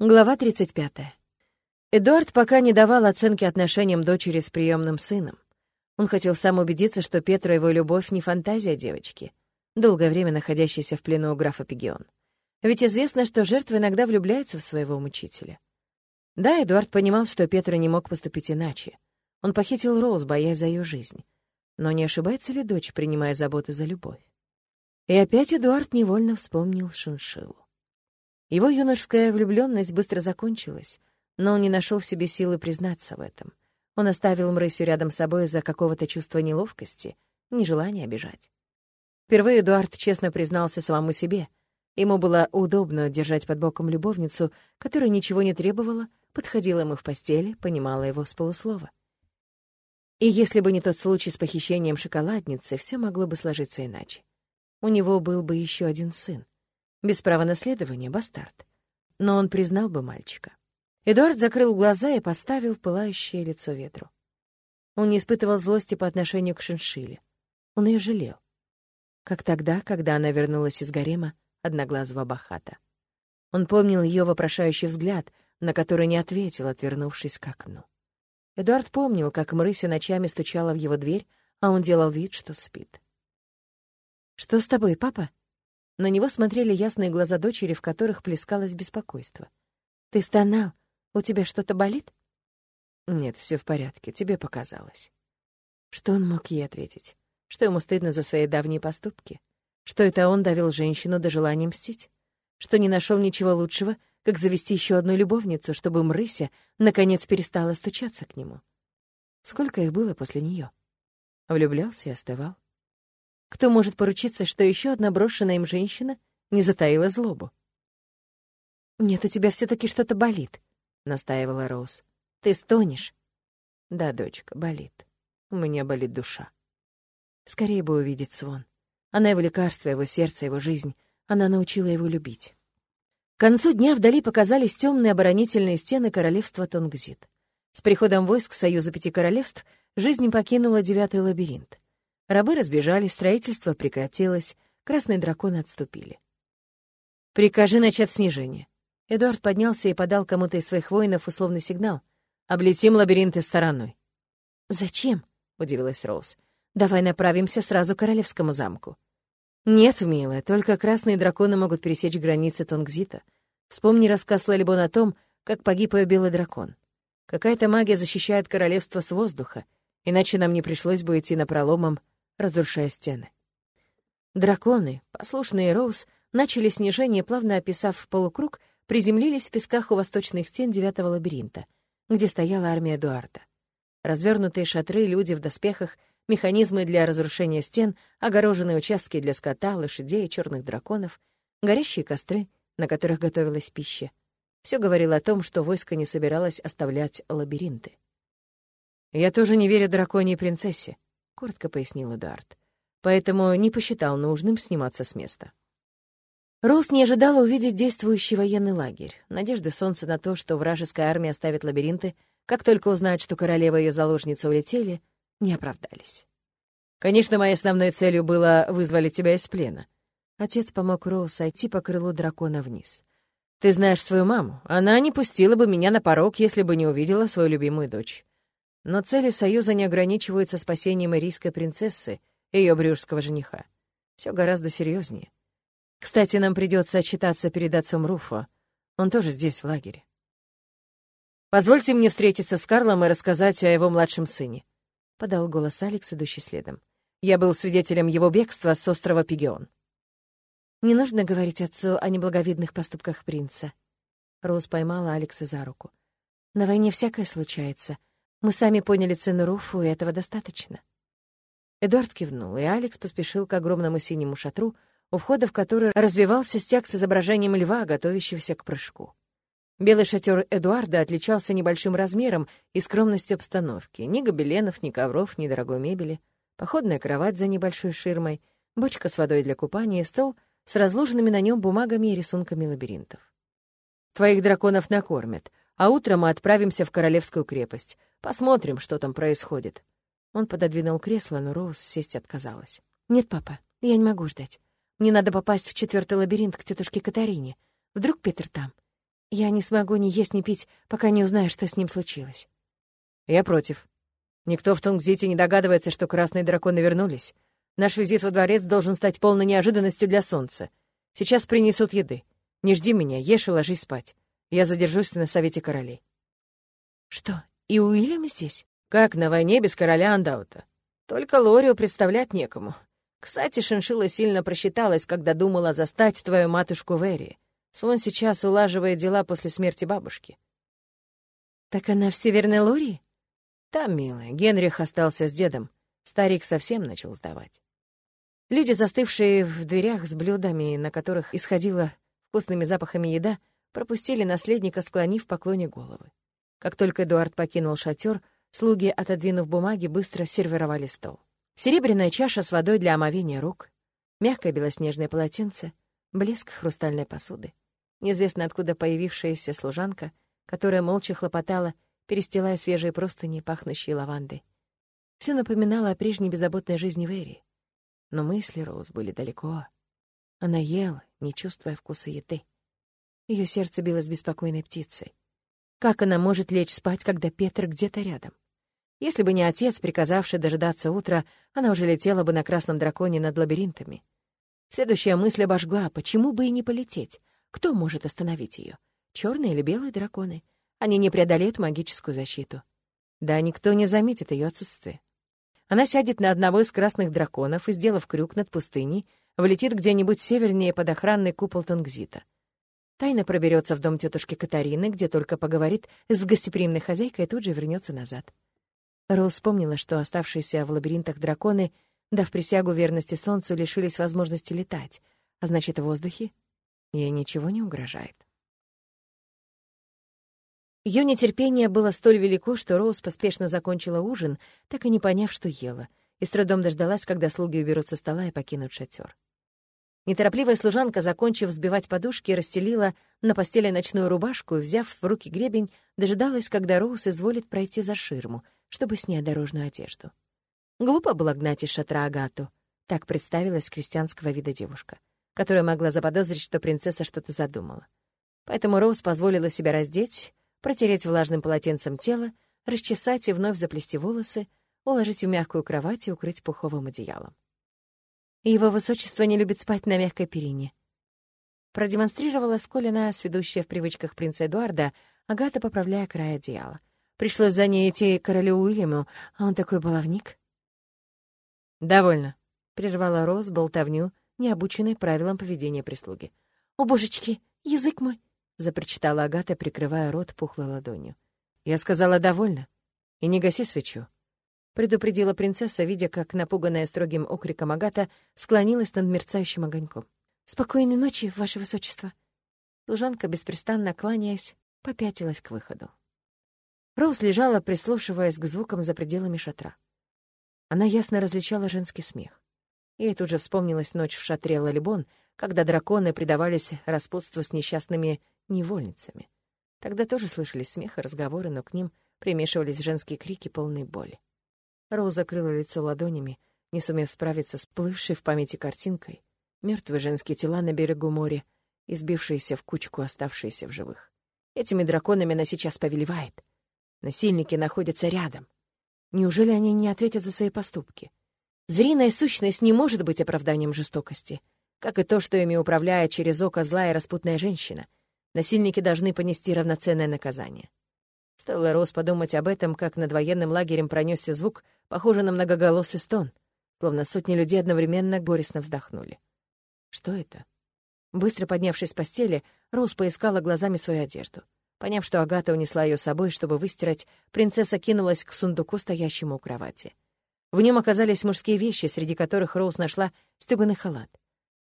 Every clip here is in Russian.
Глава 35. Эдуард пока не давал оценки отношениям дочери с приемным сыном. Он хотел сам убедиться, что Петра его любовь не фантазия девочки, долгое время находящейся в плену у графа Пегион. Ведь известно, что жертва иногда влюбляется в своего мучителя. Да, Эдуард понимал, что Петра не мог поступить иначе. Он похитил Роуз, боясь за ее жизнь. Но не ошибается ли дочь, принимая заботу за любовь? И опять Эдуард невольно вспомнил шиншиллу. Его юношеская влюбленность быстро закончилась, но он не нашел в себе силы признаться в этом. Он оставил Мрысю рядом с собой из-за какого-то чувства неловкости, нежелания обижать. Впервые Эдуард честно признался самому себе. Ему было удобно держать под боком любовницу, которая ничего не требовала, подходила ему в постели, понимала его с полуслова. И если бы не тот случай с похищением шоколадницы, все могло бы сложиться иначе. У него был бы еще один сын. Без права наследования — бастард. Но он признал бы мальчика. Эдуард закрыл глаза и поставил пылающее лицо ветру. Он не испытывал злости по отношению к шиншилле. Он ее жалел. Как тогда, когда она вернулась из гарема одноглазого бахата. Он помнил ее вопрошающий взгляд, на который не ответил, отвернувшись к окну. Эдуард помнил, как Мрыся ночами стучала в его дверь, а он делал вид, что спит. «Что с тобой, папа?» На него смотрели ясные глаза дочери, в которых плескалось беспокойство. «Ты стонал. У тебя что-то болит?» «Нет, все в порядке. Тебе показалось». Что он мог ей ответить? Что ему стыдно за свои давние поступки? Что это он довел женщину до желания мстить? Что не нашел ничего лучшего, как завести еще одну любовницу, чтобы Мрыся наконец перестала стучаться к нему? Сколько их было после нее? Влюблялся и остывал. Кто может поручиться, что еще одна брошенная им женщина не затаила злобу? «Нет, у тебя все таки что-то болит», — настаивала Роуз. «Ты стонешь». «Да, дочка, болит. У меня болит душа». Скорее бы увидеть Свон. Она его лекарство, его сердце, его жизнь. Она научила его любить. К концу дня вдали показались темные оборонительные стены королевства Тонгзит. С приходом войск Союза Пяти Королевств жизнь покинула девятый лабиринт. Рабы разбежались, строительство прекратилось, красные драконы отступили. «Прикажи начать снижение». Эдуард поднялся и подал кому-то из своих воинов условный сигнал. «Облетим лабиринты стороной». «Зачем?» — удивилась Роуз. «Давай направимся сразу к Королевскому замку». «Нет, милая, только красные драконы могут пересечь границы Тонгзита. Вспомни рассказ Лалибон о том, как погиб ее белый дракон. Какая-то магия защищает королевство с воздуха, иначе нам не пришлось бы идти на проломом разрушая стены. Драконы, послушные Роуз, начали снижение, плавно описав полукруг, приземлились в песках у восточных стен девятого лабиринта, где стояла армия Эдуарда. Развернутые шатры, люди в доспехах, механизмы для разрушения стен, огороженные участки для скота, лошадей и черных драконов, горящие костры, на которых готовилась пища. Все говорило о том, что войско не собиралось оставлять лабиринты. «Я тоже не верю драконьей принцессе», — коротко пояснил Эдуард. Поэтому не посчитал нужным сниматься с места. Роуз не ожидала увидеть действующий военный лагерь. Надежды солнца на то, что вражеская армия оставит лабиринты, как только узнают, что королева и ее заложница улетели, не оправдались. «Конечно, моей основной целью было вызволить тебя из плена». Отец помог Роуз сойти по крылу дракона вниз. «Ты знаешь свою маму. Она не пустила бы меня на порог, если бы не увидела свою любимую дочь. Но цели Союза не ограничиваются спасением ирийской принцессы и ее брюжского жениха. Все гораздо серьезнее. Кстати, нам придется отчитаться перед отцом Руфо. Он тоже здесь, в лагере. «Позвольте мне встретиться с Карлом и рассказать о его младшем сыне», — подал голос Алекс, идущий следом. «Я был свидетелем его бегства с острова Пигион». «Не нужно говорить отцу о неблаговидных поступках принца». Роуз поймала Алекса за руку. «На войне всякое случается, мы сами поняли цену Руфу, и этого достаточно. Эдуард кивнул, и Алекс поспешил к огромному синему шатру, у входа в который развивался стяг с изображением льва, готовящегося к прыжку. Белый шатер Эдуарда отличался небольшим размером и скромностью обстановки. Ни гобеленов, ни ковров, ни дорогой мебели. Походная кровать за небольшой ширмой, бочка с водой для купания и стол с разложенными на нем бумагами и рисунками лабиринтов. «Твоих драконов накормят, а утром мы отправимся в Королевскую крепость. Посмотрим, что там происходит». Он пододвинул кресло, но Роуз сесть отказалась. «Нет, папа, я не могу ждать. Мне надо попасть в четвертый лабиринт к тетушке Катарине. Вдруг Питер там. Я не смогу ни есть, ни пить, пока не узнаю, что с ним случилось. Я против. Никто в Тунгзите не догадывается, что красные драконы вернулись. Наш визит во дворец должен стать полной неожиданностью для солнца. Сейчас принесут еды. Не жди меня, ешь и ложись спать. Я задержусь на совете королей. Что, и Уильям здесь? Как на войне без короля Андаута? Только Лорию представлять некому. Кстати, Шиншила сильно просчиталась, когда думала застать твою матушку Вэри. Слон сейчас улаживает дела после смерти бабушки. Так она в Северной Лории? Там, милая, Генрих остался с дедом. Старик совсем начал сдавать. Люди, застывшие в дверях с блюдами, на которых исходила вкусными запахами еда, пропустили наследника, склонив поклоне головы. Как только Эдуард покинул шатер, слуги, отодвинув бумаги, быстро сервировали стол. Серебряная чаша с водой для омовения рук, мягкое белоснежное полотенце, блеск хрустальной посуды неизвестно откуда появившаяся служанка, которая молча хлопотала, перестилая свежие простыни, пахнущие лавандой. Все напоминало о прежней беззаботной жизни Вэри. Но мысли Роуз были далеко. Она ела, не чувствуя вкуса еды. Ее сердце билось беспокойной птицей. Как она может лечь спать, когда Петр где-то рядом? Если бы не отец, приказавший дожидаться утра, она уже летела бы на красном драконе над лабиринтами. Следующая мысль обожгла, почему бы и не полететь? Кто может остановить ее? Черные или белые драконы? Они не преодолеют магическую защиту. Да, никто не заметит ее отсутствие. Она сядет на одного из красных драконов и, сделав крюк над пустыней, влетит где-нибудь севернее под охранный купол Тангзита. Тайно проберется в дом тетушки Катарины, где только поговорит с гостеприимной хозяйкой и тут же вернется назад. Роуз вспомнила, что оставшиеся в лабиринтах драконы, дав присягу верности солнцу, лишились возможности летать, а значит, в воздухе Ей ничего не угрожает. Ее нетерпение было столь велико, что Роуз поспешно закончила ужин, так и не поняв, что ела, и с трудом дождалась, когда слуги уберут со стола и покинут шатер. Неторопливая служанка, закончив взбивать подушки, расстелила на постели ночную рубашку и, взяв в руки гребень, дожидалась, когда Роуз изволит пройти за ширму, чтобы снять дорожную одежду. Глупо было гнать из шатра Агату. Так представилась крестьянского вида девушка которая могла заподозрить, что принцесса что-то задумала. Поэтому Роуз позволила себя раздеть, протереть влажным полотенцем тело, расчесать и вновь заплести волосы, уложить в мягкую кровать и укрыть пуховым одеялом. «Его высочество не любит спать на мягкой перине», продемонстрировала Сколина, сведущая в привычках принца Эдуарда, Агата поправляя край одеяла. Пришлось за ней идти королю Уильяму, а он такой баловник. «Довольно», — прервала Роуз болтовню, не обученной правилам поведения прислуги. «О, божечки, язык мой!» — запричитала Агата, прикрывая рот пухлой ладонью. «Я сказала, довольно. И не гаси свечу», — предупредила принцесса, видя, как напуганная строгим окриком Агата склонилась над мерцающим огоньком. «Спокойной ночи, ваше высочество!» Служанка, беспрестанно кланяясь, попятилась к выходу. Роуз лежала, прислушиваясь к звукам за пределами шатра. Она ясно различала женский смех. Ей тут же вспомнилась ночь в шатре Лалибон, когда драконы предавались распутству с несчастными невольницами. Тогда тоже слышались смех и разговоры, но к ним примешивались женские крики, полные боли. Роуз закрыла лицо ладонями, не сумев справиться с плывшей в памяти картинкой. Мертвые женские тела на берегу моря, избившиеся в кучку, оставшиеся в живых. Этими драконами она сейчас повелевает. Насильники находятся рядом. Неужели они не ответят за свои поступки? Зриная сущность не может быть оправданием жестокости, как и то, что ими управляет через око злая распутная женщина. Насильники должны понести равноценное наказание. Стоило Рос подумать об этом, как над военным лагерем пронесся звук, похожий на многоголосый стон, словно сотни людей одновременно горестно вздохнули. Что это? Быстро поднявшись с постели, Роуз поискала глазами свою одежду. Поняв, что Агата унесла ее с собой, чтобы выстирать, принцесса кинулась к сундуку, стоящему у кровати. В нем оказались мужские вещи, среди которых Роуз нашла стеганый халат.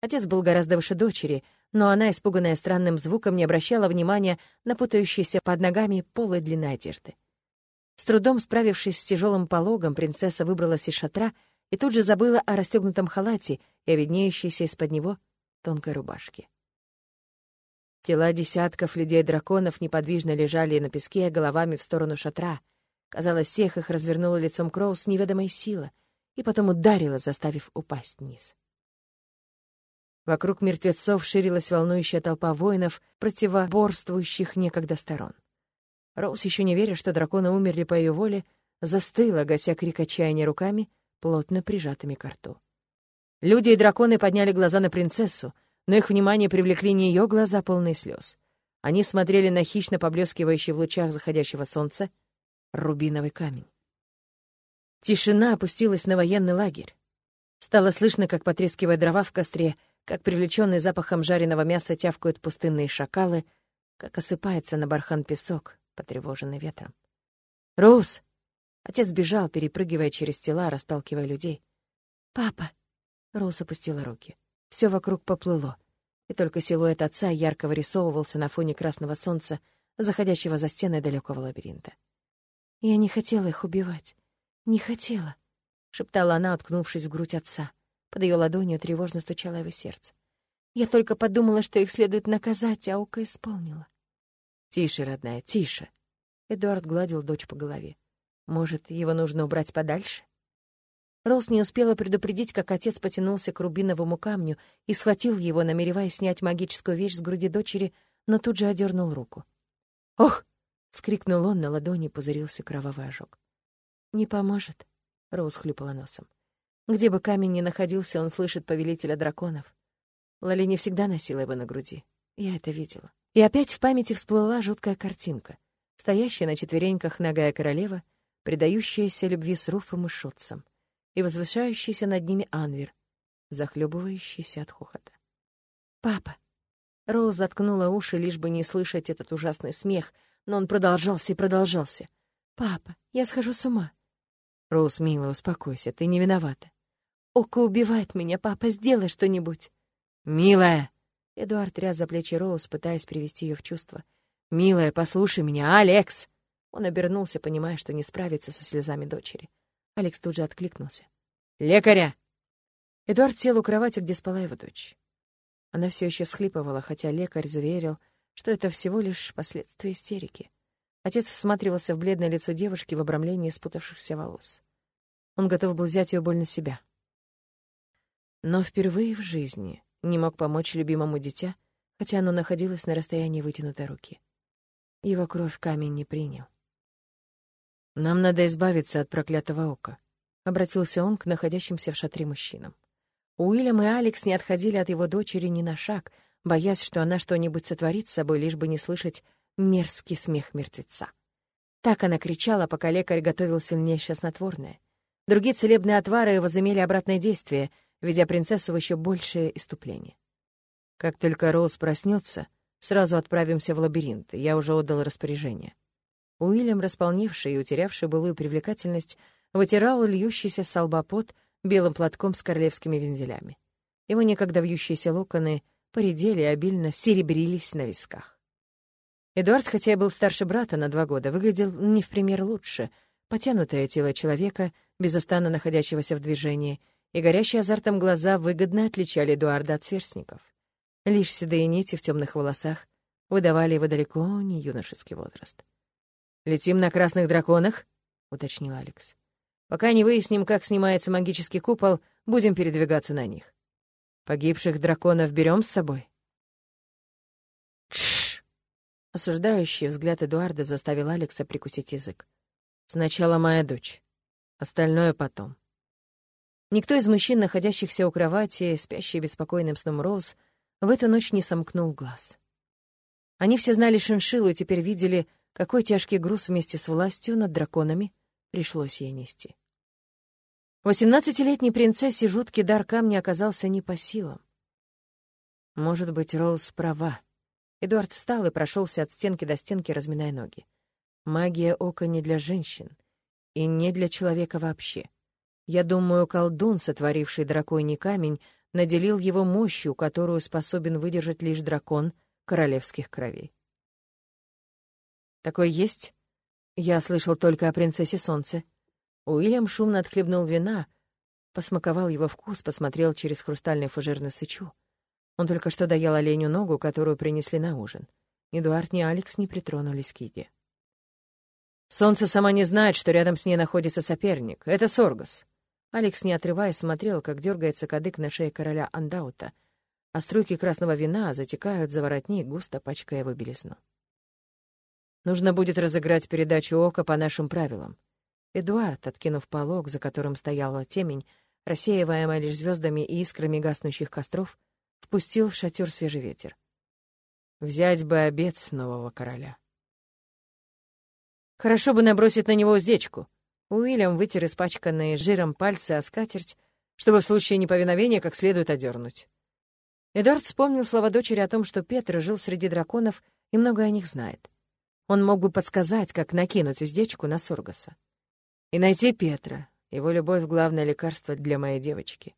Отец был гораздо выше дочери, но она, испуганная странным звуком, не обращала внимания на путающиеся под ногами полы длины одежды. С трудом справившись с тяжелым пологом, принцесса выбралась из шатра и тут же забыла о расстегнутом халате и о виднеющейся из-под него тонкой рубашке. Тела десятков людей-драконов неподвижно лежали на песке головами в сторону шатра — Казалось, всех их развернула лицом Кроу с неведомой силой и потом ударила, заставив упасть вниз. Вокруг мертвецов ширилась волнующая толпа воинов, противоборствующих некогда сторон. Роуз, еще не веря, что драконы умерли по ее воле, застыла, гася крик отчаяния руками, плотно прижатыми к рту. Люди и драконы подняли глаза на принцессу, но их внимание привлекли не ее глаза, полные слез. Они смотрели на хищно поблескивающий в лучах заходящего солнца рубиновый камень. Тишина опустилась на военный лагерь. Стало слышно, как, потрескивая дрова в костре, как привлеченный запахом жареного мяса тявкают пустынные шакалы, как осыпается на бархан песок, потревоженный ветром. «Роуз!» Отец бежал, перепрыгивая через тела, расталкивая людей. «Папа!» Роуз опустила руки. Все вокруг поплыло, и только силуэт отца ярко вырисовывался на фоне красного солнца, заходящего за стены далекого лабиринта. «Я не хотела их убивать. Не хотела», — шептала она, уткнувшись в грудь отца. Под ее ладонью тревожно стучало его сердце. «Я только подумала, что их следует наказать, а Ока исполнила». «Тише, родная, тише!» Эдуард гладил дочь по голове. «Может, его нужно убрать подальше?» Роуз не успела предупредить, как отец потянулся к рубиновому камню и схватил его, намереваясь снять магическую вещь с груди дочери, но тут же одернул руку. «Ох!» — вскрикнул он, на ладони пузырился кровавый ожог. «Не поможет», — Роуз хлюпала носом. «Где бы камень ни находился, он слышит повелителя драконов. Лали не всегда носила его на груди. Я это видела. И опять в памяти всплыла жуткая картинка. Стоящая на четвереньках ногая королева, предающаяся любви с Руфом и Шутцем, и возвышающийся над ними Анвер, захлебывающийся от хохота. «Папа!» Роуз заткнула уши, лишь бы не слышать этот ужасный смех, но он продолжался и продолжался. «Папа, я схожу с ума!» «Роуз, милая, успокойся, ты не виновата». «Око убивает меня, папа, сделай что-нибудь!» «Милая!» Эдуард тряс за плечи Роуз, пытаясь привести ее в чувство. «Милая, послушай меня, Алекс!» Он обернулся, понимая, что не справится со слезами дочери. Алекс тут же откликнулся. «Лекаря!» Эдуард сел у кровати, где спала его дочь. Она все еще всхлипывала, хотя лекарь заверил, что это всего лишь последствия истерики. Отец всматривался в бледное лицо девушки в обрамлении спутавшихся волос. Он готов был взять ее боль на себя. Но впервые в жизни не мог помочь любимому дитя, хотя оно находилось на расстоянии вытянутой руки. Его кровь камень не принял. «Нам надо избавиться от проклятого ока», — обратился он к находящимся в шатре мужчинам. Уильям и Алекс не отходили от его дочери ни на шаг, боясь, что она что-нибудь сотворит с собой, лишь бы не слышать мерзкий смех мертвеца. Так она кричала, пока лекарь готовил сильнейшее снотворное. Другие целебные отвары возымели обратное действие, ведя принцессу в еще большее иступление. Как только Роуз проснется, сразу отправимся в лабиринт, я уже отдал распоряжение. Уильям, располневший и утерявший былую привлекательность, вытирал льющийся с белым платком с королевскими вензелями. Его некогда вьющиеся локоны поредели и обильно серебрились на висках. Эдуард, хотя и был старше брата на два года, выглядел не в пример лучше. Потянутое тело человека, безустанно находящегося в движении, и горящие азартом глаза выгодно отличали Эдуарда от сверстников. Лишь седые нити в темных волосах выдавали его далеко не юношеский возраст. «Летим на красных драконах?» — уточнил Алекс. «Пока не выясним, как снимается магический купол, будем передвигаться на них. Погибших драконов берем с собой?» Осуждающий взгляд Эдуарда заставил Алекса прикусить язык. «Сначала моя дочь, остальное потом». Никто из мужчин, находящихся у кровати, спящий беспокойным сном Роуз, в эту ночь не сомкнул глаз. Они все знали шиншиллу и теперь видели, какой тяжкий груз вместе с властью над драконами пришлось ей нести. Восемнадцатилетней принцессе жуткий дар камня оказался не по силам. Может быть, Роуз права. Эдуард встал и прошелся от стенки до стенки, разминая ноги. Магия ока не для женщин и не для человека вообще. Я думаю, колдун, сотворивший драконий камень, наделил его мощью, которую способен выдержать лишь дракон королевских кровей. Такой есть? Я слышал только о принцессе Солнце. Уильям шумно отхлебнул вина, посмаковал его вкус, посмотрел через хрустальный фужер на свечу. Он только что доел оленю ногу, которую принесли на ужин. Эдуард, ни Алекс не притронулись к еде. Солнце сама не знает, что рядом с ней находится соперник. Это Соргас. Алекс, не отрываясь, смотрел, как дергается кадык на шее короля Андаута. а струйки красного вина затекают за воротник, густо пачкая его белизну. Нужно будет разыграть передачу ока по нашим правилам. Эдуард, откинув полог, за которым стояла темень, рассеиваемая лишь звездами и искрами гаснущих костров, впустил в шатер свежий ветер. Взять бы обед с нового короля. Хорошо бы набросить на него уздечку. Уильям вытер испачканные жиром пальцы о скатерть, чтобы в случае неповиновения как следует одернуть. Эдуард вспомнил слова дочери о том, что Петр жил среди драконов и много о них знает. Он мог бы подсказать, как накинуть уздечку на Сургаса. И найти Петра. Его любовь — главное лекарство для моей девочки.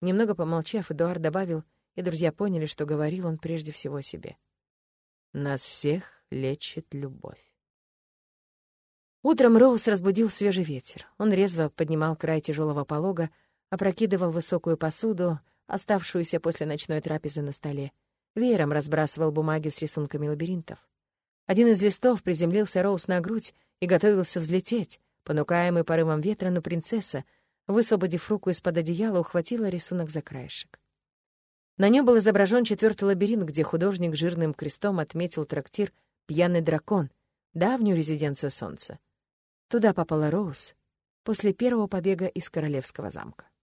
Немного помолчав, Эдуард добавил, и друзья поняли, что говорил он прежде всего о себе. Нас всех лечит любовь. Утром Роуз разбудил свежий ветер. Он резво поднимал край тяжелого полога, опрокидывал высокую посуду, оставшуюся после ночной трапезы на столе, веером разбрасывал бумаги с рисунками лабиринтов. Один из листов приземлился Роуз на грудь и готовился взлететь, понукаемый порывом ветра, но принцесса, высвободив руку из-под одеяла, ухватила рисунок за краешек. На нем был изображен четвертый лабиринт, где художник жирным крестом отметил трактир «Пьяный дракон», давнюю резиденцию солнца. Туда попала Роуз после первого побега из королевского замка.